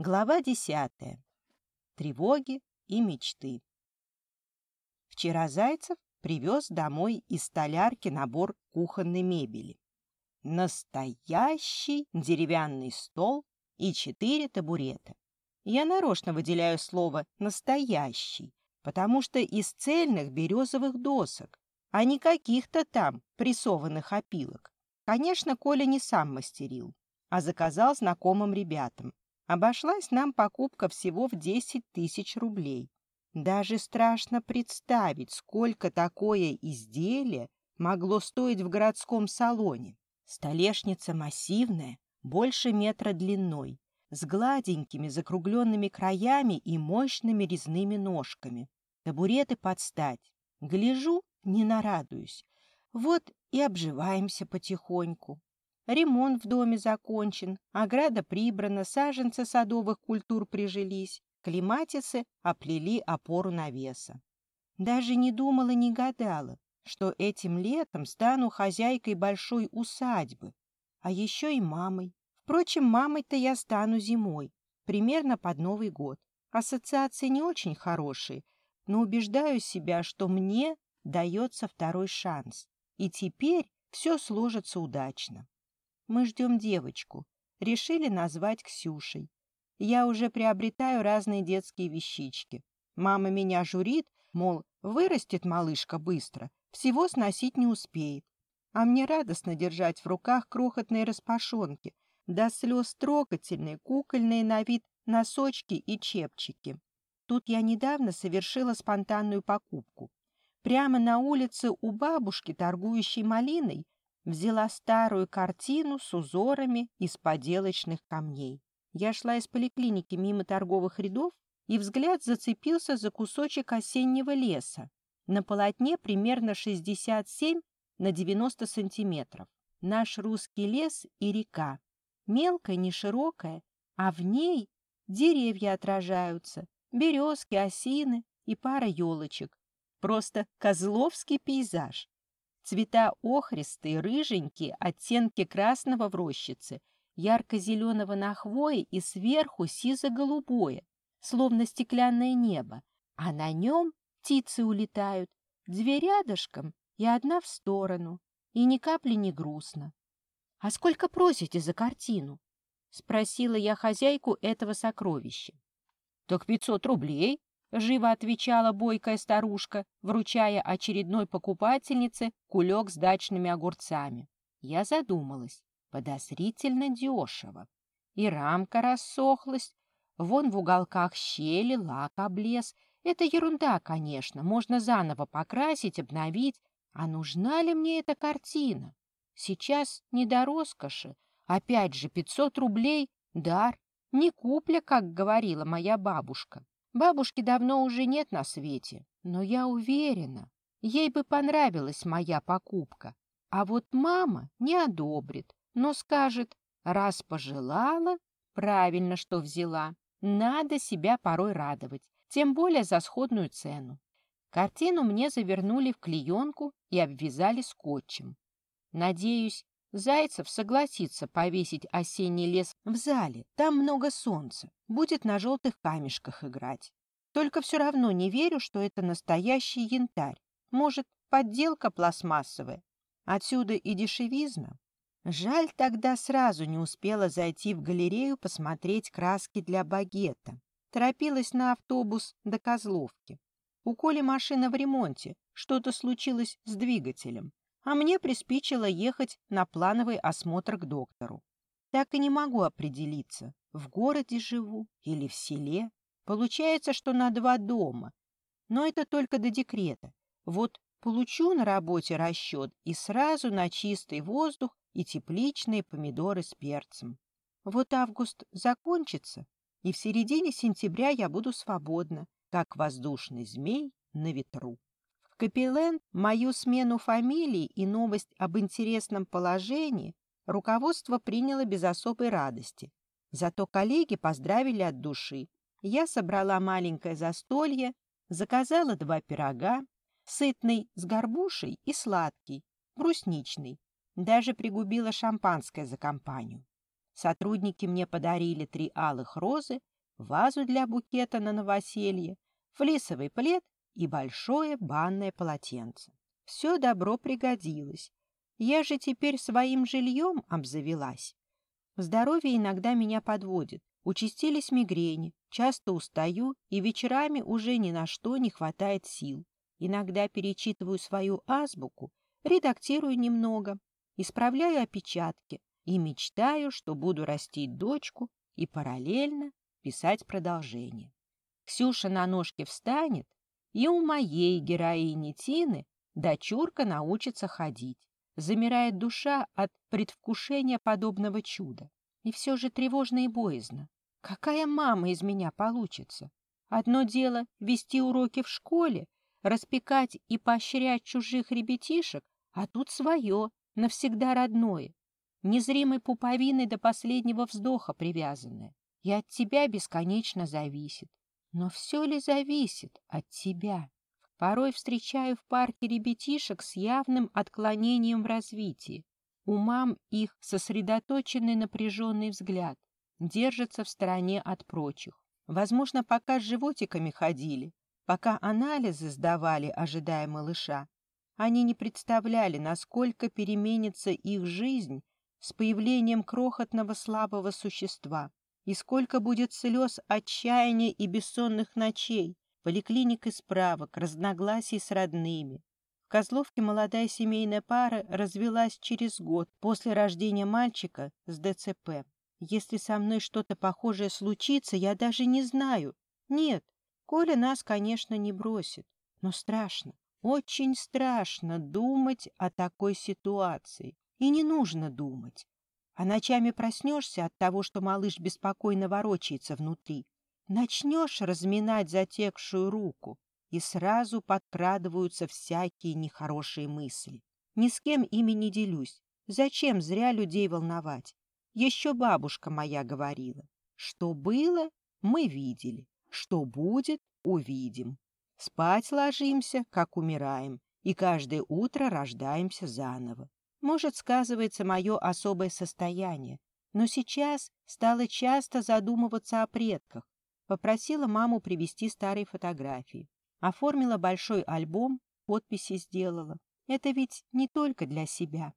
Глава десятая. Тревоги и мечты. Вчера Зайцев привез домой из столярки набор кухонной мебели. Настоящий деревянный стол и четыре табурета. Я нарочно выделяю слово «настоящий», потому что из цельных березовых досок, а не каких-то там прессованных опилок. Конечно, Коля не сам мастерил, а заказал знакомым ребятам. Обошлась нам покупка всего в 10 тысяч рублей. Даже страшно представить, сколько такое изделие могло стоить в городском салоне. Столешница массивная, больше метра длиной, с гладенькими закругленными краями и мощными резными ножками. Табуреты под стать. Гляжу, не нарадуюсь. Вот и обживаемся потихоньку. Ремонт в доме закончен, ограда прибрана, саженцы садовых культур прижились, клематисы оплели опору навеса. Даже не думала, не гадала, что этим летом стану хозяйкой большой усадьбы, а еще и мамой. Впрочем, мамой-то я стану зимой, примерно под Новый год. Ассоциации не очень хорошие, но убеждаю себя, что мне дается второй шанс, и теперь все сложится удачно. Мы ждем девочку. Решили назвать Ксюшей. Я уже приобретаю разные детские вещички. Мама меня журит, мол, вырастет малышка быстро, всего сносить не успеет. А мне радостно держать в руках крохотные распашонки, до слез трогательные, кукольные на вид носочки и чепчики. Тут я недавно совершила спонтанную покупку. Прямо на улице у бабушки, торгующей малиной, взяла старую картину с узорами из поделочных камней. Я шла из поликлиники мимо торговых рядов, и взгляд зацепился за кусочек осеннего леса. На полотне примерно 67 на 90 сантиметров. Наш русский лес и река. Мелкая, не широкая, а в ней деревья отражаются, березки, осины и пара елочек. Просто козловский пейзаж. Цвета охристые, рыженькие, оттенки красного в рощице, ярко-зеленого на хвое и сверху сизо-голубое, словно стеклянное небо, а на нем птицы улетают, две рядышком и одна в сторону, и ни капли не грустно. — А сколько просите за картину? — спросила я хозяйку этого сокровища. — Так пятьсот рублей, — живо отвечала бойкая старушка, вручая очередной покупательнице кулек с дачными огурцами. Я задумалась. Подозрительно дешево. И рамка рассохлась. Вон в уголках щели лак облез. Это ерунда, конечно. Можно заново покрасить, обновить. А нужна ли мне эта картина? Сейчас не до роскоши. Опять же, пятьсот рублей — дар. Не купля, как говорила моя бабушка. Бабушки давно уже нет на свете, но я уверена, ей бы понравилась моя покупка. А вот мама не одобрит, но скажет, раз пожелала, правильно, что взяла. Надо себя порой радовать, тем более за сходную цену. Картину мне завернули в клеенку и обвязали скотчем. Надеюсь, Зайцев согласится повесить осенний лес в зале. Там много солнца. Будет на желтых камешках играть. Только все равно не верю, что это настоящий янтарь. Может, подделка пластмассовая. Отсюда и дешевизна. Жаль, тогда сразу не успела зайти в галерею посмотреть краски для багета. Торопилась на автобус до Козловки. У Коли машина в ремонте, что-то случилось с двигателем а мне приспичило ехать на плановый осмотр к доктору. Так и не могу определиться, в городе живу или в селе. Получается, что на два дома. Но это только до декрета. Вот получу на работе расчет и сразу на чистый воздух и тепличные помидоры с перцем. Вот август закончится, и в середине сентября я буду свободна, как воздушный змей на ветру. Капеллен мою смену фамилии и новость об интересном положении руководство приняло без особой радости. Зато коллеги поздравили от души. Я собрала маленькое застолье, заказала два пирога, сытный с горбушей и сладкий, брусничный. Даже пригубила шампанское за компанию. сотрудники мне подарили три алых розы, вазу для букета на новоселье, флисовый плед и большое банное полотенце. Все добро пригодилось. Я же теперь своим жильем обзавелась. Здоровье иногда меня подводит. Участились мигрени, часто устаю, и вечерами уже ни на что не хватает сил. Иногда перечитываю свою азбуку, редактирую немного, исправляю опечатки и мечтаю, что буду растить дочку и параллельно писать продолжение. Ксюша на ножке встанет, и у моей героини Тины дочурка научится ходить. Замирает душа от предвкушения подобного чуда. И все же тревожно и боязно. Какая мама из меня получится? Одно дело вести уроки в школе, распекать и поощрять чужих ребятишек, а тут свое, навсегда родное, незримой пуповиной до последнего вздоха привязанное. И от тебя бесконечно зависит. Но все ли зависит от тебя? Порой встречаю в парке ребятишек с явным отклонением в развитии. У мам их сосредоточенный напряженный взгляд, держится в стороне от прочих. Возможно, пока с животиками ходили, пока анализы сдавали, ожидая малыша, они не представляли, насколько переменится их жизнь с появлением крохотного слабого существа, и сколько будет слез, отчаяния и бессонных ночей, поликлиник и справок, разногласий с родными, в Козловке молодая семейная пара развелась через год после рождения мальчика с ДЦП. Если со мной что-то похожее случится, я даже не знаю. Нет, Коля нас, конечно, не бросит. Но страшно, очень страшно думать о такой ситуации. И не нужно думать. А ночами проснешься от того, что малыш беспокойно ворочается внутри. Начнешь разминать затекшую руку, и сразу подкрадываются всякие нехорошие мысли. Ни с кем ими не делюсь. Зачем зря людей волновать? Еще бабушка моя говорила, что было, мы видели, что будет, увидим. Спать ложимся, как умираем, и каждое утро рождаемся заново. Может, сказывается мое особое состояние, но сейчас стала часто задумываться о предках. Попросила маму привезти старые фотографии. Оформила большой альбом, подписи сделала. Это ведь не только для себя.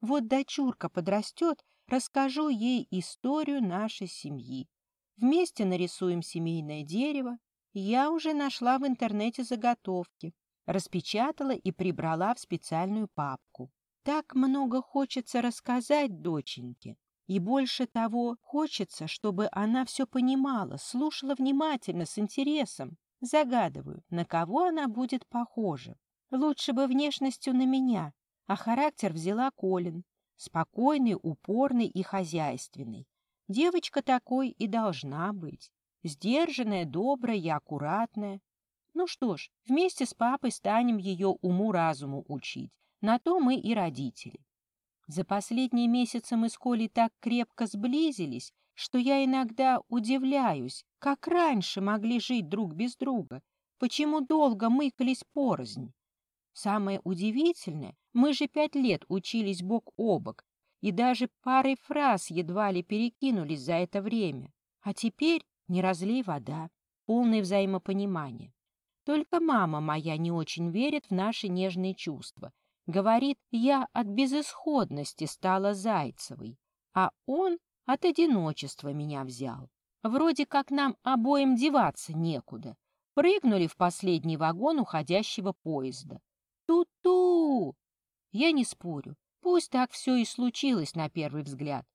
Вот дочурка подрастет, расскажу ей историю нашей семьи. Вместе нарисуем семейное дерево. Я уже нашла в интернете заготовки, распечатала и прибрала в специальную папку. Так много хочется рассказать доченьке. И больше того, хочется, чтобы она все понимала, слушала внимательно, с интересом. Загадываю, на кого она будет похожа. Лучше бы внешностью на меня, а характер взяла Колин. Спокойный, упорный и хозяйственный. Девочка такой и должна быть. Сдержанная, добрая и аккуратная. Ну что ж, вместе с папой станем ее уму-разуму учить. На то мы и родители. За последние месяцы мы с Колей так крепко сблизились, что я иногда удивляюсь, как раньше могли жить друг без друга, почему долго мыкались порознь. Самое удивительное, мы же пять лет учились бок о бок, и даже парой фраз едва ли перекинулись за это время. А теперь не разлей вода, полное взаимопонимание. Только мама моя не очень верит в наши нежные чувства. Говорит, я от безысходности стала Зайцевой, а он от одиночества меня взял. Вроде как нам обоим деваться некуда. Прыгнули в последний вагон уходящего поезда. Ту-ту! Я не спорю. Пусть так все и случилось на первый взгляд.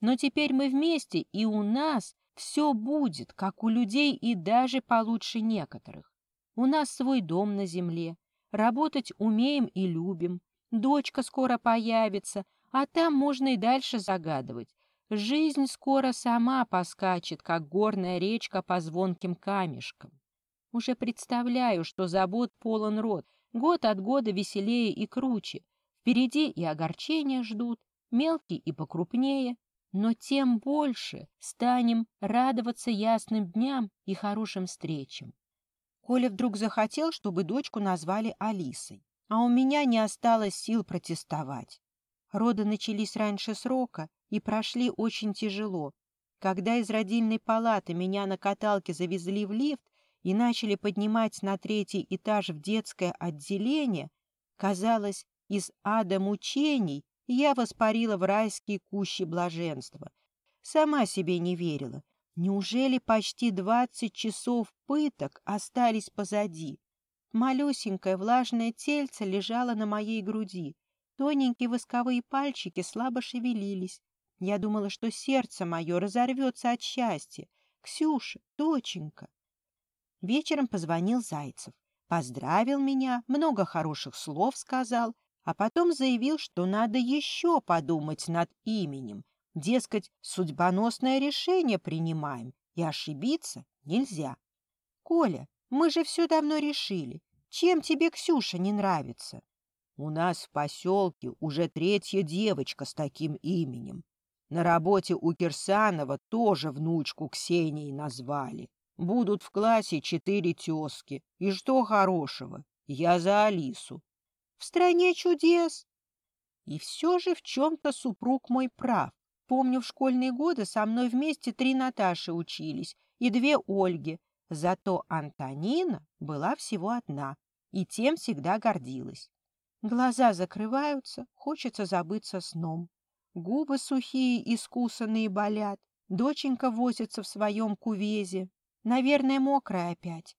Но теперь мы вместе, и у нас все будет, как у людей и даже получше некоторых. У нас свой дом на земле. Работать умеем и любим. Дочка скоро появится, а там можно и дальше загадывать. Жизнь скоро сама поскачет, как горная речка по звонким камешкам. Уже представляю, что забот полон рот, год от года веселее и круче. Впереди и огорчения ждут, мелкие и покрупнее, но тем больше станем радоваться ясным дням и хорошим встречам. Коля вдруг захотел, чтобы дочку назвали Алисой, а у меня не осталось сил протестовать. Роды начались раньше срока, и прошли очень тяжело. Когда из родильной палаты меня на каталке завезли в лифт и начали поднимать на третий этаж в детское отделение, казалось, из ада мучений я воспарила в райские кущи блаженства. Сама себе не верила. Неужели почти двадцать часов пыток остались позади? Малюсенькое влажное тельце лежало на моей груди. Тоненькие восковые пальчики слабо шевелились. Я думала, что сердце мое разорвется от счастья. Ксюша, доченька. Вечером позвонил Зайцев. Поздравил меня, много хороших слов сказал, а потом заявил, что надо еще подумать над именем. Дескать, судьбоносное решение принимаем, и ошибиться нельзя. Коля, мы же все давно решили. Чем тебе Ксюша не нравится? У нас в поселке уже третья девочка с таким именем. На работе у Кирсанова тоже внучку Ксенией назвали. Будут в классе четыре тезки. И что хорошего? Я за Алису. В стране чудес. И все же в чем-то супруг мой прав. Помню, в школьные годы со мной вместе три Наташи учились и две Ольги. Зато Антонина была всего одна, и тем всегда гордилась. Глаза закрываются, хочется забыться сном. Губы сухие и скусанные болят. Доченька возится в своем кувезе. Наверное, мокрая опять.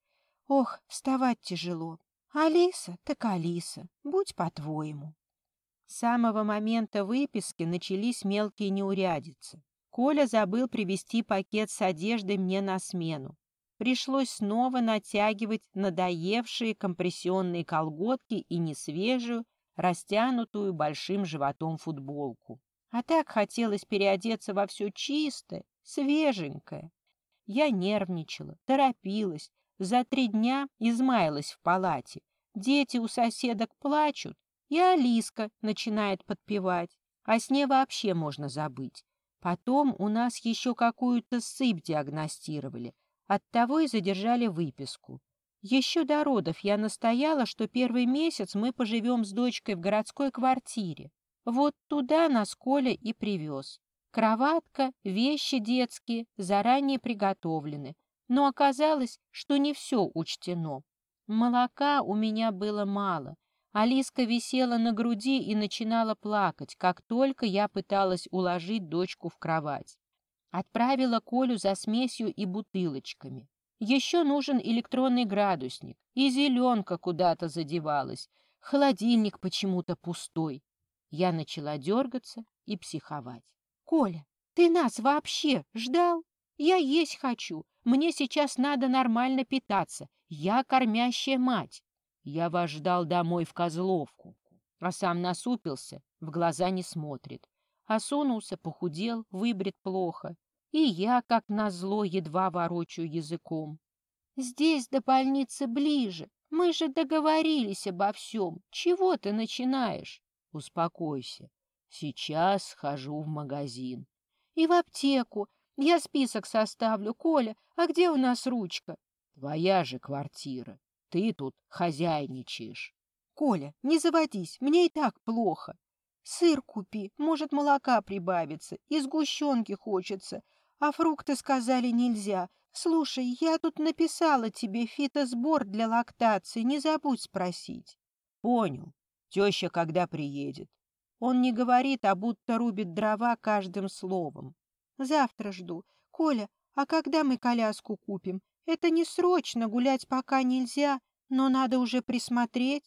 Ох, вставать тяжело. Алиса, так Алиса, будь по-твоему. С самого момента выписки начались мелкие неурядицы. Коля забыл привезти пакет с одеждой мне на смену. Пришлось снова натягивать надоевшие компрессионные колготки и несвежую, растянутую большим животом футболку. А так хотелось переодеться во все чистое, свеженькое. Я нервничала, торопилась, за три дня измаялась в палате. Дети у соседок плачут, и Алиска начинает подпевать. О сне вообще можно забыть. Потом у нас еще какую-то сыпь диагностировали. Оттого и задержали выписку. Еще до родов я настояла, что первый месяц мы поживем с дочкой в городской квартире. Вот туда нас Коля и привез. Кроватка, вещи детские заранее приготовлены. Но оказалось, что не все учтено. Молока у меня было мало. Алиска висела на груди и начинала плакать, как только я пыталась уложить дочку в кровать. Отправила Колю за смесью и бутылочками. Еще нужен электронный градусник, и зеленка куда-то задевалась. Холодильник почему-то пустой. Я начала дергаться и психовать. «Коля, ты нас вообще ждал? Я есть хочу. Мне сейчас надо нормально питаться. Я кормящая мать. Я вас ждал домой в Козловку. А сам насупился, в глаза не смотрит. Осунулся, похудел, выбрит плохо. И я, как назло, едва ворочаю языком. Здесь до больницы ближе. Мы же договорились обо всем. Чего ты начинаешь? Успокойся. Сейчас схожу в магазин. И в аптеку. Я список составлю. Коля, а где у нас ручка? Твоя же квартира. Ты тут хозяйничаешь. Коля, не заводись, мне и так плохо. Сыр купи, может, молока прибавится, и сгущенки хочется. А фрукты сказали нельзя. Слушай, я тут написала тебе фитосбор для лактации, не забудь спросить. Понял. Теща когда приедет? Он не говорит, а будто рубит дрова каждым словом. Завтра жду. Коля, а когда мы коляску купим? Это не срочно, гулять пока нельзя, но надо уже присмотреть.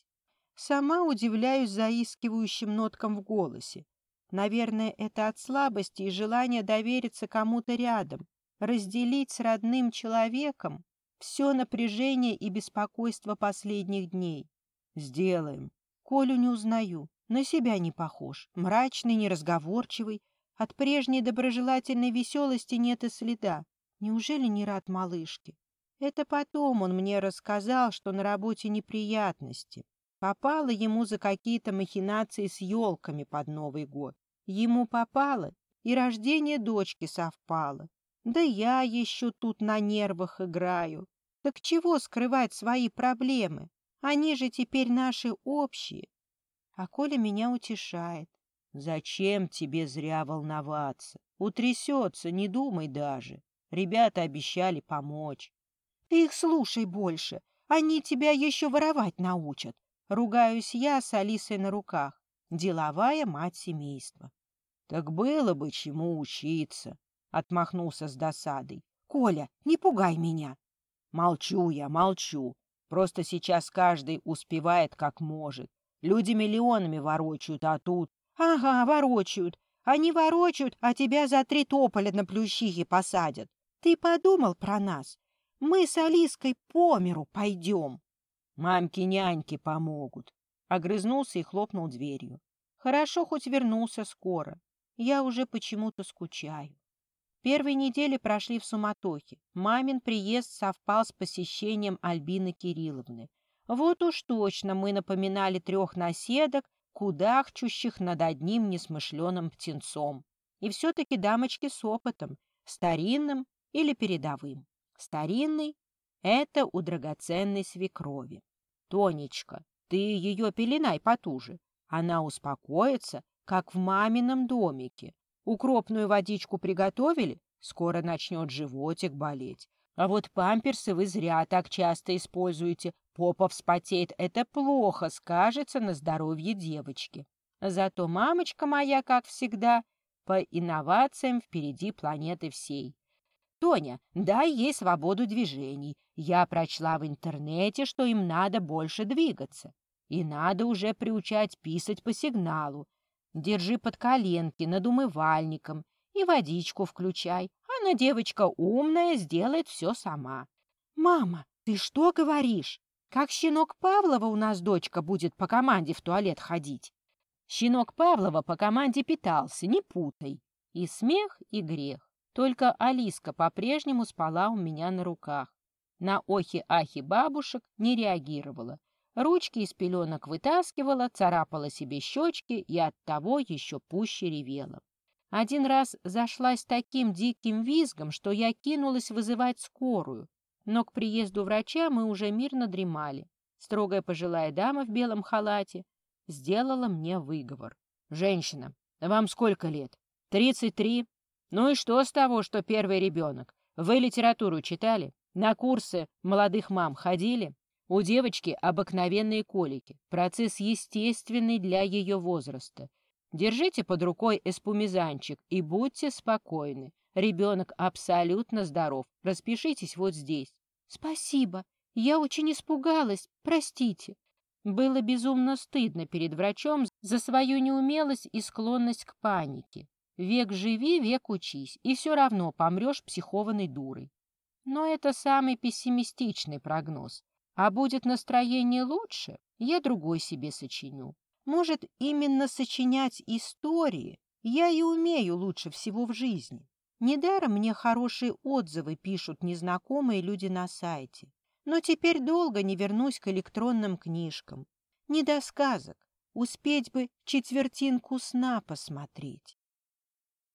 Сама удивляюсь заискивающим ноткам в голосе. Наверное, это от слабости и желания довериться кому-то рядом, разделить с родным человеком все напряжение и беспокойство последних дней. Сделаем. Колю не узнаю, на себя не похож, мрачный, неразговорчивый. От прежней доброжелательной веселости нет и следа. Неужели не рад малышке? Это потом он мне рассказал, что на работе неприятности. Попало ему за какие-то махинации с елками под Новый год. Ему попало, и рождение дочки совпало. Да я еще тут на нервах играю. Так чего скрывать свои проблемы? Они же теперь наши общие. А Коля меня утешает. Зачем тебе зря волноваться? Утрясется, не думай даже. Ребята обещали помочь. Ты их слушай больше. Они тебя еще воровать научат. Ругаюсь я с Алисой на руках. Деловая мать семейства. Так было бы чему учиться, отмахнулся с досадой. Коля, не пугай меня. Молчу я, молчу. Просто сейчас каждый успевает как может. Люди миллионами ворочают, а тут... Ага, ворочают. Они ворочают, а тебя за три тополя на плющихе посадят. Ты подумал про нас? Мы с Алиской по миру пойдем. Мамки-няньки помогут. Огрызнулся и хлопнул дверью. Хорошо, хоть вернулся скоро. Я уже почему-то скучаю. Первые недели прошли в суматохе. Мамин приезд совпал с посещением Альбины Кирилловны. Вот уж точно мы напоминали трех наседок, кудахчущих над одним несмышленым птенцом. И все-таки дамочки с опытом, старинным или передовым. Старинный — это у драгоценной свекрови. Тонечка, ты ее пеленай потуже. Она успокоится, как в мамином домике. Укропную водичку приготовили, скоро начнет животик болеть. А вот памперсы вы зря так часто используете. Попа вспотеет, это плохо скажется на здоровье девочки. Зато мамочка моя, как всегда, по инновациям впереди планеты всей. Тоня, дай ей свободу движений. Я прочла в интернете, что им надо больше двигаться. И надо уже приучать писать по сигналу. Держи под коленки над умывальником и водичку включай. Она девочка умная, сделает все сама. Мама, ты что говоришь? Как щенок Павлова у нас дочка будет по команде в туалет ходить? Щенок Павлова по команде питался, не путай. И смех, и грех. Только Алиска по-прежнему спала у меня на руках. На охи-ахи бабушек не реагировала. Ручки из пеленок вытаскивала, царапала себе щечки и оттого еще пуще ревела. Один раз зашлась таким диким визгом, что я кинулась вызывать скорую. Но к приезду врача мы уже мирно дремали. Строгая пожилая дама в белом халате сделала мне выговор. «Женщина, вам сколько лет?» «Тридцать три. Ну и что с того, что первый ребенок? Вы литературу читали? На курсы молодых мам ходили? У девочки обыкновенные колики, процесс естественный для ее возраста. Держите под рукой эспумизанчик и будьте спокойны. Ребенок абсолютно здоров. Распишитесь вот здесь. Спасибо. Я очень испугалась. Простите. Было безумно стыдно перед врачом за свою неумелость и склонность к панике. Век живи, век учись, и все равно помрешь психованной дурой. Но это самый пессимистичный прогноз. А будет настроение лучше, я другой себе сочиню. Может, именно сочинять истории я и умею лучше всего в жизни. Недаром мне хорошие отзывы пишут незнакомые люди на сайте. Но теперь долго не вернусь к электронным книжкам. Не до сказок. Успеть бы четвертинку сна посмотреть.